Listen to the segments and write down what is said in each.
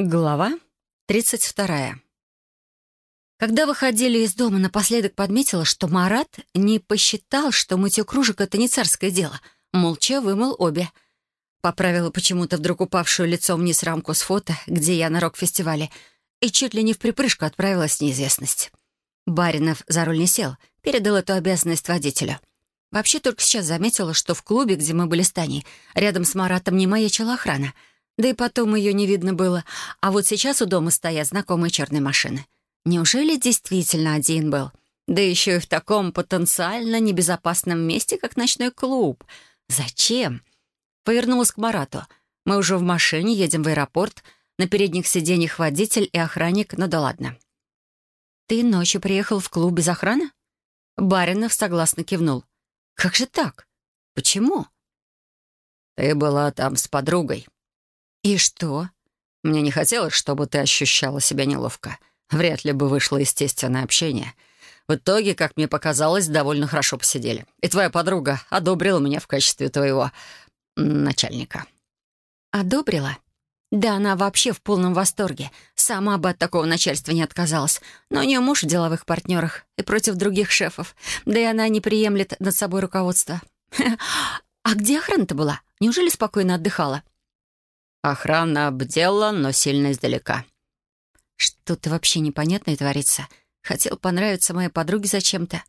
Глава 32. Когда выходили из дома, напоследок подметила, что Марат не посчитал, что мытье кружек — это не царское дело. Молча вымыл обе. Поправила почему-то вдруг упавшую лицом вниз рамку с фото, где я на рок-фестивале, и чуть ли не в припрыжку отправилась в неизвестность. Баринов за руль не сел, передал эту обязанность водителю. Вообще только сейчас заметила, что в клубе, где мы были с Таней, рядом с Маратом не маячила охрана — да и потом ее не видно было. А вот сейчас у дома стоят знакомые черные машины. Неужели действительно один был? Да еще и в таком потенциально небезопасном месте, как ночной клуб. Зачем? Повернулась к Марату. Мы уже в машине, едем в аэропорт. На передних сиденьях водитель и охранник, ну да ладно. «Ты ночью приехал в клуб без охраны?» Баринов согласно кивнул. «Как же так? Почему?» «Ты была там с подругой», «И что?» «Мне не хотелось, чтобы ты ощущала себя неловко. Вряд ли бы вышло естественное общение. В итоге, как мне показалось, довольно хорошо посидели. И твоя подруга одобрила меня в качестве твоего начальника». «Одобрила?» Да, она вообще в полном восторге. Сама бы от такого начальства не отказалась. Но у нее муж в деловых партнерах и против других шефов. Да и она не приемлет над собой руководство. А где охрана-то была? Неужели спокойно отдыхала? Охрана бдела, но сильно издалека. Что-то вообще непонятное творится. Хотел понравиться моей подруге зачем-то.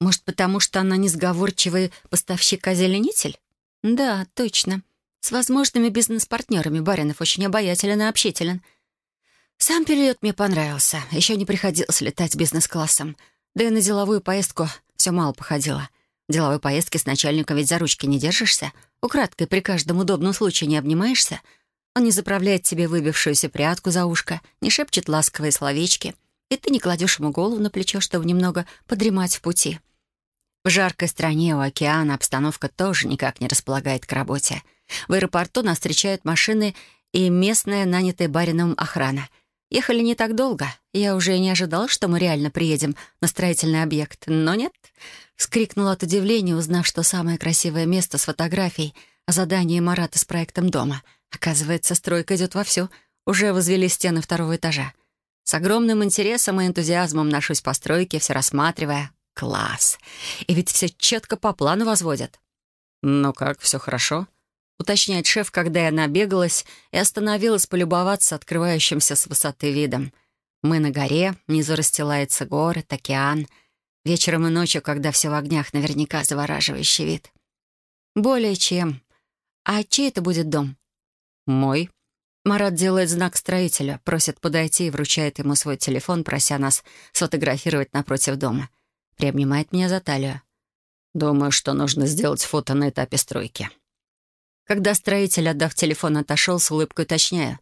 Может, потому что она несговорчивый поставщик-озеленитель? Да, точно. С возможными бизнес-партнерами Баринов очень обаятелен и общителен. Сам перелет мне понравился. Еще не приходилось летать бизнес-классом. Да и на деловую поездку все мало походило. Деловой поездке с начальником ведь за ручки не держишься — Украдкой при каждом удобном случае не обнимаешься? Он не заправляет тебе выбившуюся прядку за ушко, не шепчет ласковые словечки, и ты не кладешь ему голову на плечо, чтобы немного подремать в пути. В жаркой стране у океана обстановка тоже никак не располагает к работе. В аэропорту нас встречают машины и местная нанятая барином охрана. Ехали не так долго. Я уже не ожидала, что мы реально приедем на строительный объект. Но нет. Вскрикнула от удивления, узнав, что самое красивое место с фотографией о задании Марата с проектом дома. Оказывается, стройка идет вовсю. Уже возвели стены второго этажа. С огромным интересом и энтузиазмом ношусь по стройке, все рассматривая. Класс! И ведь все четко по плану возводят. «Ну как, все хорошо?» — уточняет шеф, когда я набегалась и остановилась полюбоваться открывающимся с высоты видом. Мы на горе, внизу расстилается город, океан — Вечером и ночью, когда все в огнях, наверняка завораживающий вид. Более чем. А чей это будет дом? Мой. Марат делает знак строителя, просит подойти и вручает ему свой телефон, прося нас сфотографировать напротив дома. Приобнимает меня за талию. Думаю, что нужно сделать фото на этапе стройки. Когда строитель, отдав телефон, отошел, с улыбкой уточняю.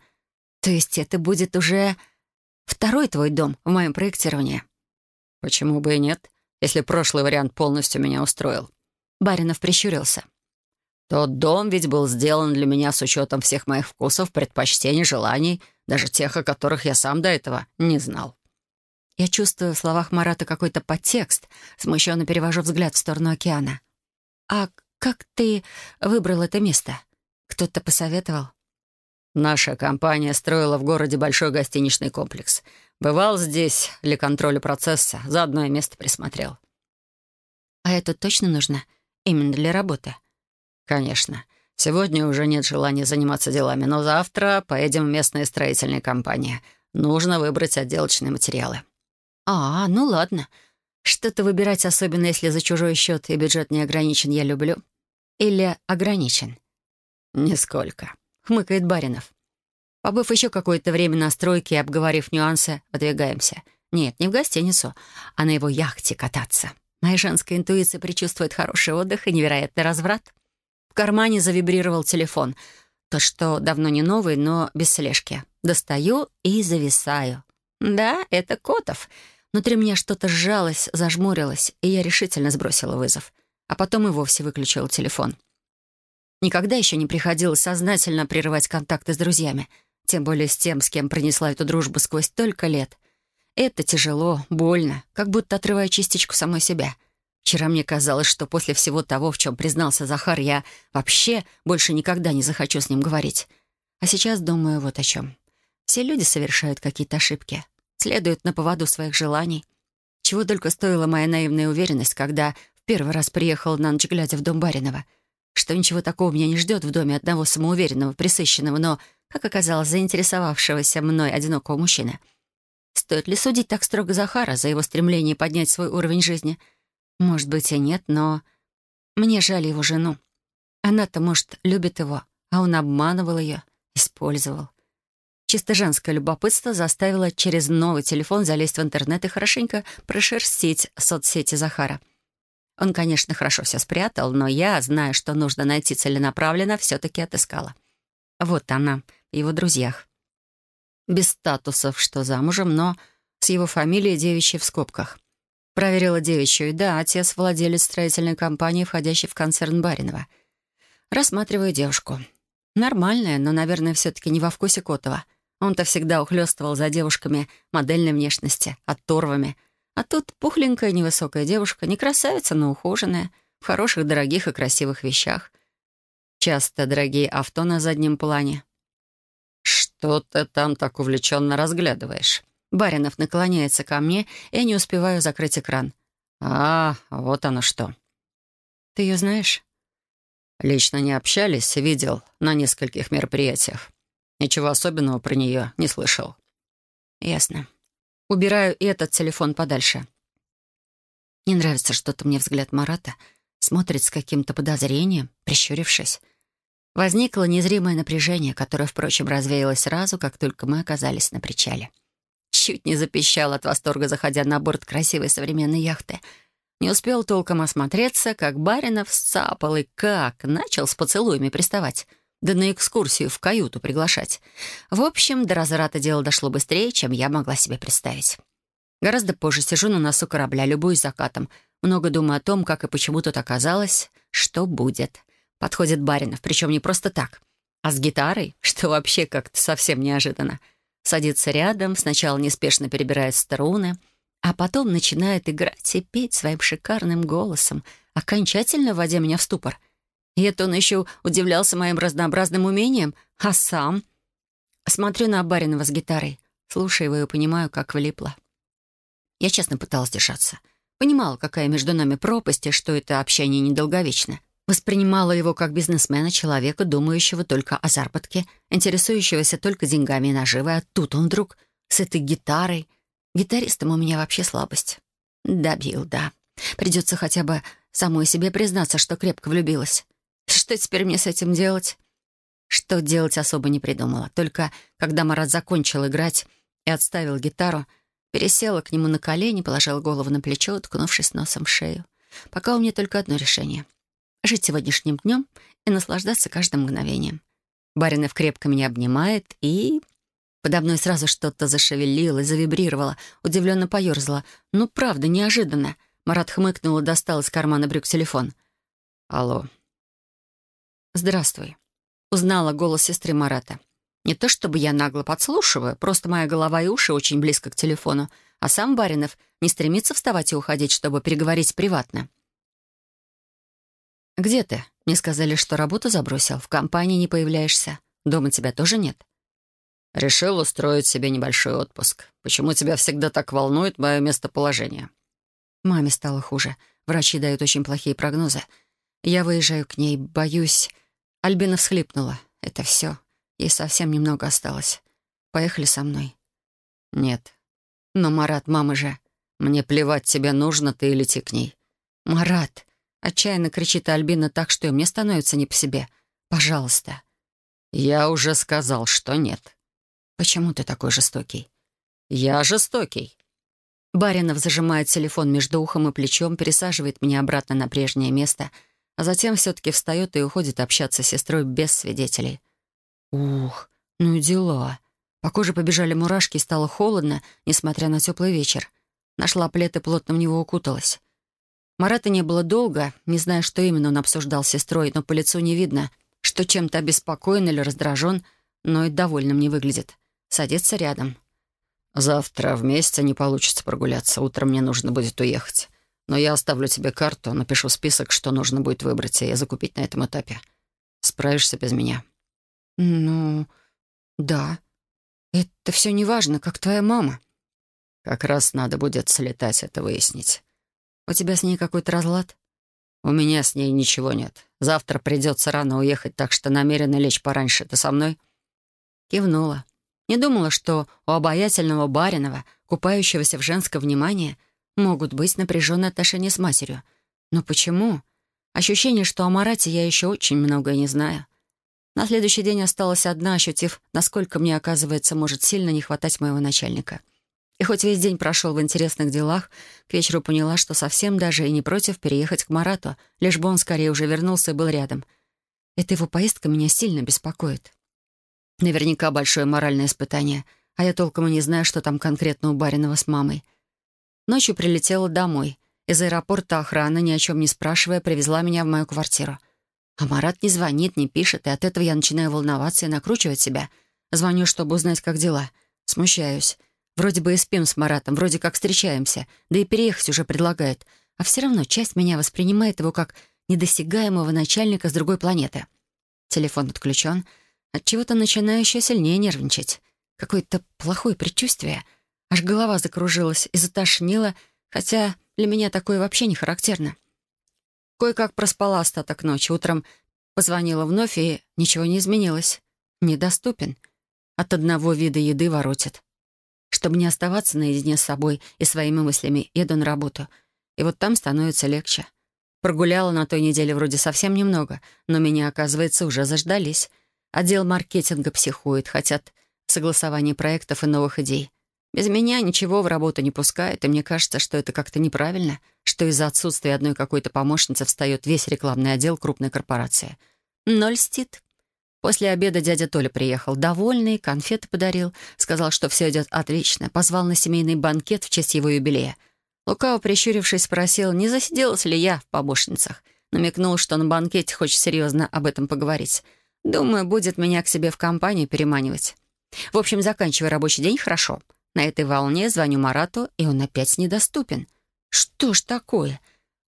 То есть это будет уже второй твой дом в моем проектировании? Почему бы и нет? если прошлый вариант полностью меня устроил. Баринов прищурился. Тот дом ведь был сделан для меня с учетом всех моих вкусов, предпочтений, желаний, даже тех, о которых я сам до этого не знал. Я чувствую в словах Марата какой-то подтекст, смущенно перевожу взгляд в сторону океана. «А как ты выбрал это место? Кто-то посоветовал?» Наша компания строила в городе большой гостиничный комплекс. Бывал здесь для контроля процесса, заодно и место присмотрел. А это точно нужно? Именно для работы? Конечно. Сегодня уже нет желания заниматься делами, но завтра поедем в местные строительные компании. Нужно выбрать отделочные материалы. А, ну ладно. Что-то выбирать, особенно если за чужой счет и бюджет не ограничен, я люблю. Или ограничен? Нисколько хмыкает Баринов. Побыв еще какое-то время на стройке и обговорив нюансы, выдвигаемся. Нет, не в гостиницу, а на его яхте кататься. Моя женская интуиция предчувствует хороший отдых и невероятный разврат. В кармане завибрировал телефон. То, что давно не новый, но без слежки. Достаю и зависаю. Да, это Котов. Внутри меня что-то сжалось, зажмурилось, и я решительно сбросила вызов. А потом и вовсе выключила телефон. Никогда еще не приходилось сознательно прерывать контакты с друзьями, тем более с тем, с кем принесла эту дружбу сквозь столько лет. Это тяжело, больно, как будто отрывая частичку самой себя. Вчера мне казалось, что после всего того, в чем признался Захар, я вообще больше никогда не захочу с ним говорить. А сейчас думаю вот о чем. Все люди совершают какие-то ошибки, следуют на поводу своих желаний. Чего только стоила моя наивная уверенность, когда первый раз приехала на ночь глядя в дом Баринова, что ничего такого меня не ждет в доме одного самоуверенного, присыщенного, но, как оказалось, заинтересовавшегося мной одинокого мужчины. Стоит ли судить так строго Захара за его стремление поднять свой уровень жизни? Может быть и нет, но мне жаль его жену. Она-то, может, любит его, а он обманывал ее, использовал. Чисто женское любопытство заставило через новый телефон залезть в интернет и хорошенько прошерстить соцсети Захара. Он, конечно, хорошо все спрятал, но я, зная, что нужно найти целенаправленно, все-таки отыскала. Вот она, в его друзьях. Без статусов, что замужем, но с его фамилией девичьей в скобках. Проверила девичью, и да, отец — владелец строительной компании, входящей в концерн Баринова. Рассматриваю девушку. Нормальная, но, наверное, все-таки не во вкусе Котова. Он-то всегда ухлёстывал за девушками модельной внешности, оторвами. А тут пухленькая невысокая девушка, не красавица, но ухоженная, в хороших, дорогих и красивых вещах. Часто дорогие авто на заднем плане. «Что ты там так увлеченно разглядываешь?» Баринов наклоняется ко мне, и я не успеваю закрыть экран. «А, вот оно что». «Ты ее знаешь?» «Лично не общались, видел на нескольких мероприятиях. Ничего особенного про нее не слышал». «Ясно. Убираю этот телефон подальше». Не нравится что-то мне взгляд Марата. Смотрит с каким-то подозрением, прищурившись. Возникло незримое напряжение, которое, впрочем, развеялось сразу, как только мы оказались на причале. Чуть не запищал от восторга, заходя на борт красивой современной яхты. Не успел толком осмотреться, как Баринов сцапал и как начал с поцелуями приставать — да на экскурсию в каюту приглашать. В общем, до разврата дело дошло быстрее, чем я могла себе представить. Гораздо позже сижу на носу корабля, любуюсь закатом, много думаю о том, как и почему тут оказалось, что будет. Подходит Баринов, причем не просто так, а с гитарой, что вообще как-то совсем неожиданно. Садится рядом, сначала неспешно перебирает струны, а потом начинает играть и петь своим шикарным голосом, окончательно вводя меня в ступор — и это он еще удивлялся моим разнообразным умениям, а сам... Смотрю на Баринова с гитарой, слушаю его и понимаю, как влипла. Я честно пыталась держаться. Понимала, какая между нами пропасть и что это общение недолговечно. Воспринимала его как бизнесмена, человека, думающего только о заработке, интересующегося только деньгами и наживой, а тут он вдруг с этой гитарой. Гитаристом у меня вообще слабость. Добил, да. Придется хотя бы самой себе признаться, что крепко влюбилась. Что теперь мне с этим делать? Что делать особо не придумала. Только когда Марат закончил играть и отставил гитару, пересела к нему на колени, положила голову на плечо, уткнувшись носом в шею. Пока у меня только одно решение — жить сегодняшним днем и наслаждаться каждым мгновением. Баринов крепко меня обнимает и... Подо мной сразу что-то зашевелилось, завибрировало, удивленно поерзало. Ну, правда, неожиданно. Марат хмыкнул и достал из кармана брюк телефон. «Алло, «Здравствуй». Узнала голос сестры Марата. Не то чтобы я нагло подслушиваю, просто моя голова и уши очень близко к телефону, а сам Баринов не стремится вставать и уходить, чтобы переговорить приватно. «Где ты?» Мне сказали, что работу забросил, в компании не появляешься. Дома тебя тоже нет. Решил устроить себе небольшой отпуск. Почему тебя всегда так волнует мое местоположение? Маме стало хуже. Врачи дают очень плохие прогнозы. Я выезжаю к ней, боюсь... Альбина всхлипнула. «Это все. Ей совсем немного осталось. Поехали со мной». «Нет». «Но, Марат, мама же...» «Мне плевать, тебе нужно, ты лети к ней». «Марат!» — отчаянно кричит Альбина так, что и мне становится не по себе. «Пожалуйста». «Я уже сказал, что нет». «Почему ты такой жестокий?» «Я жестокий». Баринов зажимает телефон между ухом и плечом, пересаживает меня обратно на прежнее место — а затем все-таки встает и уходит общаться с сестрой без свидетелей. Ух, ну и дела. По коже побежали мурашки и стало холодно, несмотря на теплый вечер. Нашла плед и плотно в него укуталась. Марата не было долго, не знаю, что именно он обсуждал с сестрой, но по лицу не видно, что чем-то обеспокоен или раздражен, но и довольным не выглядит. Садится рядом. «Завтра вместе не получится прогуляться. Утром мне нужно будет уехать. Но я оставлю тебе карту, напишу список, что нужно будет выбрать и закупить на этом этапе. Справишься без меня?» «Ну, да». Это все не важно, как твоя мама. Как раз надо будет слетать это выяснить. У тебя с ней какой-то разлад? У меня с ней ничего нет. Завтра придется рано уехать, так что намерена лечь пораньше. Ты со мной? Кивнула. Не думала, что у обаятельного Баринова, купающегося в женском внимании, могут быть напряженные отношения с матерью. Но почему? Ощущение, что о Марате я еще очень многое не знаю. На следующий день осталась одна, ощутив, насколько мне, оказывается, может сильно не хватать моего начальника. И хоть весь день прошел в интересных делах, к вечеру поняла, что совсем даже и не против переехать к Марату, лишь бы он скорее уже вернулся и был рядом. Эта его поездка меня сильно беспокоит. Наверняка большое моральное испытание, а я толком и не знаю, что там конкретно у Баринова с мамой. Ночью прилетела домой. Из аэропорта охрана, ни о чем не спрашивая, привезла меня в мою квартиру. А Марат не звонит, не пишет, и от этого я начинаю волноваться и накручивать себя. Звоню, чтобы узнать, как дела. Смущаюсь. Вроде бы и спим с Маратом, вроде как встречаемся, да и переехать уже предлагает. А все равно часть меня воспринимает его как недосягаемого начальника с другой планеты. Телефон отключен. От чего то начинаю еще сильнее нервничать. Какое-то плохое предчувствие. Аж голова закружилась и затошнила, хотя для меня такое вообще не характерно. Кое-как проспала остаток ночи. Утром позвонила вновь, и ничего не изменилось. Недоступен. От одного вида еды воротит. Чтобы не оставаться наедине с собой и своими мыслями, еду на работу. И вот там становится легче. Прогуляла на той неделе вроде совсем немного, но меня, оказывается, уже заждались. Отдел маркетинга психует, хотят согласования проектов и новых идей. Без меня ничего в работу не пускают, и мне кажется, что это как-то неправильно, что из-за отсутствия одной какой-то помощницы встает весь рекламный отдел крупной корпорации. Но льстит. После обеда дядя Толя приехал, довольный, конфеты подарил, сказал, что все идет отлично, позвал на семейный банкет в честь его юбилея. Лукаво прищурившись, спросил, не засиделась ли я в помощницах. Намекнул, что на банкете хочет серьезно об этом поговорить. Думаю, будет меня к себе в компанию переманивать. В общем, заканчивая рабочий день хорошо — на этой волне звоню Марату, и он опять недоступен. Что ж такое?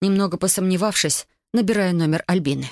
Немного посомневавшись, набираю номер Альбины.